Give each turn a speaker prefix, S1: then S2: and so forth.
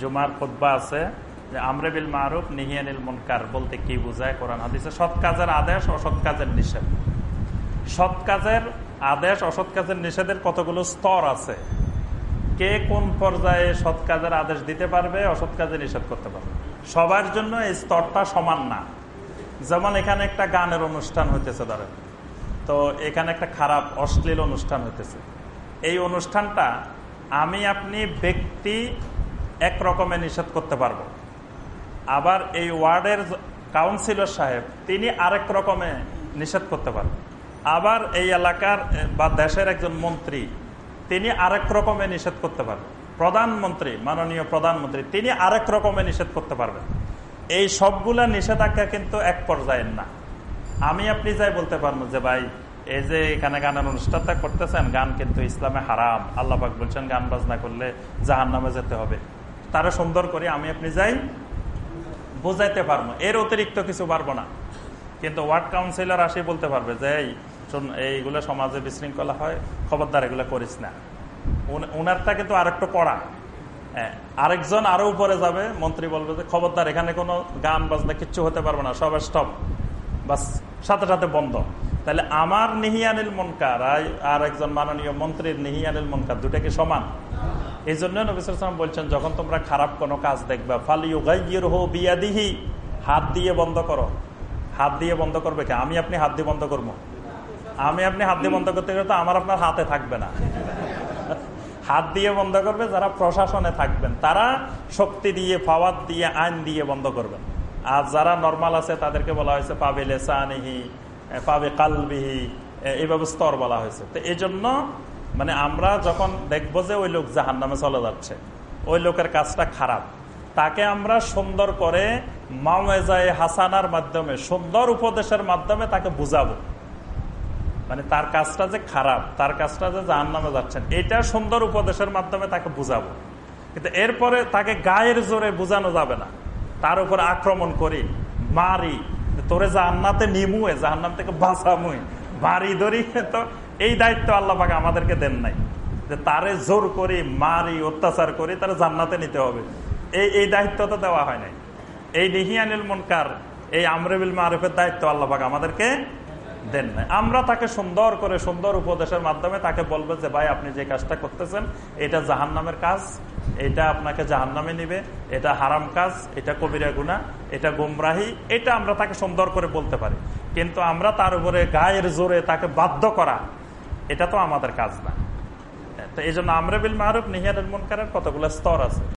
S1: জুমার খোদ্া আছে মারুফ নিহিয়ানিল মনকার বলতে কি বোঝায় কোরআন হাদিসে? সৎ কাজের আদেশ, অসৎ কাজের নিষেধ। সৎ কাজের আদেশ, অসৎ কাজের নিষেধের কতগুলো স্তর আছে? কে কোন পর্যায়ে সৎ কাজের আদেশ দিতে পারবে, অসৎ কাজে নিষেধ করতে পারবে। সবার জন্য এই স্তরটা সমান না। যেমন এখানে একটা গানের অনুষ্ঠান হইতেছে, ধরেন। তো এখানে একটা খারাপ, অশ্লীল অনুষ্ঠান হইতেছে। এই অনুষ্ঠানটা আমি, আপনি, ব্যক্তি এক রকমের নিষেধ করতে পারব। আবার এই ওয়ার্ডের কাউন্সিলর সাহেব, তিনি আরেক রকমে নিষেধ করতে পারবেন। আবার এই এলাকার বা দেশের একজন মন্ত্রী তিনি আরেক রকমে নিষেধ করতে পারবেন। প্রধানমন্ত্রী, মাননীয় প্রধানমন্ত্রী, তিনি আরেক রকমে নিষেধ করতে পারবেন। এই সবগুলা নিষেধাজ্ঞা কিন্তু এক পর্যায়ের না। আমি আপনি যাই বলতে পারব যে ভাই, এই যে এখানে গানের অনুষ্ঠানটা করতেছেন, গান কিন্তু ইসলামে হারাম। আল্লাহাক বলছেন গান বাজনা করলে জাহান নামে যেতে হবে। তারা সুন্দর করে আমি আপনি যাই বোঝাইতে পারব। এর অতিরিক্ত কিছু পারব না। কিন্তু ওয়ার্ড কাউন্সিলর আসি বলতে পারবে যে এইগুলো সমাজে বিশৃঙ্খলা হয়, খবরদার এগুলো করিস না। উনারটা কিন্তু আরেকটু পড়া। হ্যাঁ আরেকজন আরও উপরে যাবে, মন্ত্রী বলবে যে, খবরদার, এখানে কোনো গান বাজনা কিচ্ছু হতে পারবে না সব স্টপ বাস, সাথে সাথে বন্ধ। তাহলে আমার নিহিয়ানিল মনকার আর একজন মাননীয় মন্ত্রীর নিহিয়ানিল মনকার দুটা কি সমান? এই জন্য বলছেন, যখন তোমরা খারাপ কোনো কাজ দেখবা গাইয়ের হো বিয়াদিহি, হাত দিয়ে বন্ধ করো। হাত দিয়ে বন্ধ করবে কে? আমি, আপনি হাত দিয়ে বন্ধ করব? আমি আপনি হাত দিয়ে বন্ধ করতে গেলে তো আমার আপনার হাতে থাকবে না। হাত দিয়ে বন্ধ করবে, যারা প্রশাসনে থাকবেন, তারা শক্তি দিয়ে ফাওয়াত দিয়ে, আইন দিয়ে বন্ধ করবেন। আর যারা নর্মাল আছে, তাদেরকে বলা হয়েছে পাবে লেসানিহি পাবে কালবিহি এইভাবে স্তর বলা হয়েছে। তো এই জন্য মানে আমরা যখন দেখব যে ওই লোক জাহান নামে চলে যাচ্ছে, ওই লোকের কাজটা খারাপ, তাকে আমরা সুন্দর করে মামেজায় হাসানার মাধ্যমে, সুন্দর উপদেশের মাধ্যমে তাকে বুঝাবো। মানে তার কাজটা যে খারাপ, তার কাজটা যে জাহান নামে যাচ্ছেন, এটা সুন্দর উপদেশের মাধ্যমে তাকে বুঝাবো। কিন্তু এরপরে তাকে গায়ের জোরে বুঝানো যাবে না। তার উপর আক্রমণ করি, মারি, তোরে জাহান্নাতে নিমুয়ে, জাহান্নাম থেকে বাঁচামুই, মারি ধরি, তো এই দায়িত্ব আল্লাহ পাকে আমাদেরকে দেন নাই। যে তারে জোর করি, মারি, অত্যাচার করি, তারা জান্নাতে নিতে হবে। এই এই দায়িত্ব তো দেওয়া হয় নাই। এই নিহিয়ানিল মনকার, এই আমরেবিল মারুফের দায়িত্ব আল্লাহ আমাদেরকে দেন নাই। আমরা তাকে সুন্দর করে সুন্দর উপদেশের মাধ্যমে তাকে বলব যে, ভাই, আপনি যে কাজটা করতেছেন, এটা জাহান নামের কাজ, এটা আপনাকে জাহান নামে নিবে, এটা হারাম কাজ, এটা কবিরা গুণা এটা গুমরাহি, এটা আমরা তাকে সুন্দর করে বলতে পারি। কিন্তু আমরা তার উপরে গায়ের জোরে তাকে বাধ্য করা, এটা তো আমাদের কাজ না। তো এই জন্য আমরাবিল মাহরুফ নিহিয়ার মনকারের কতগুলো স্তর আছে।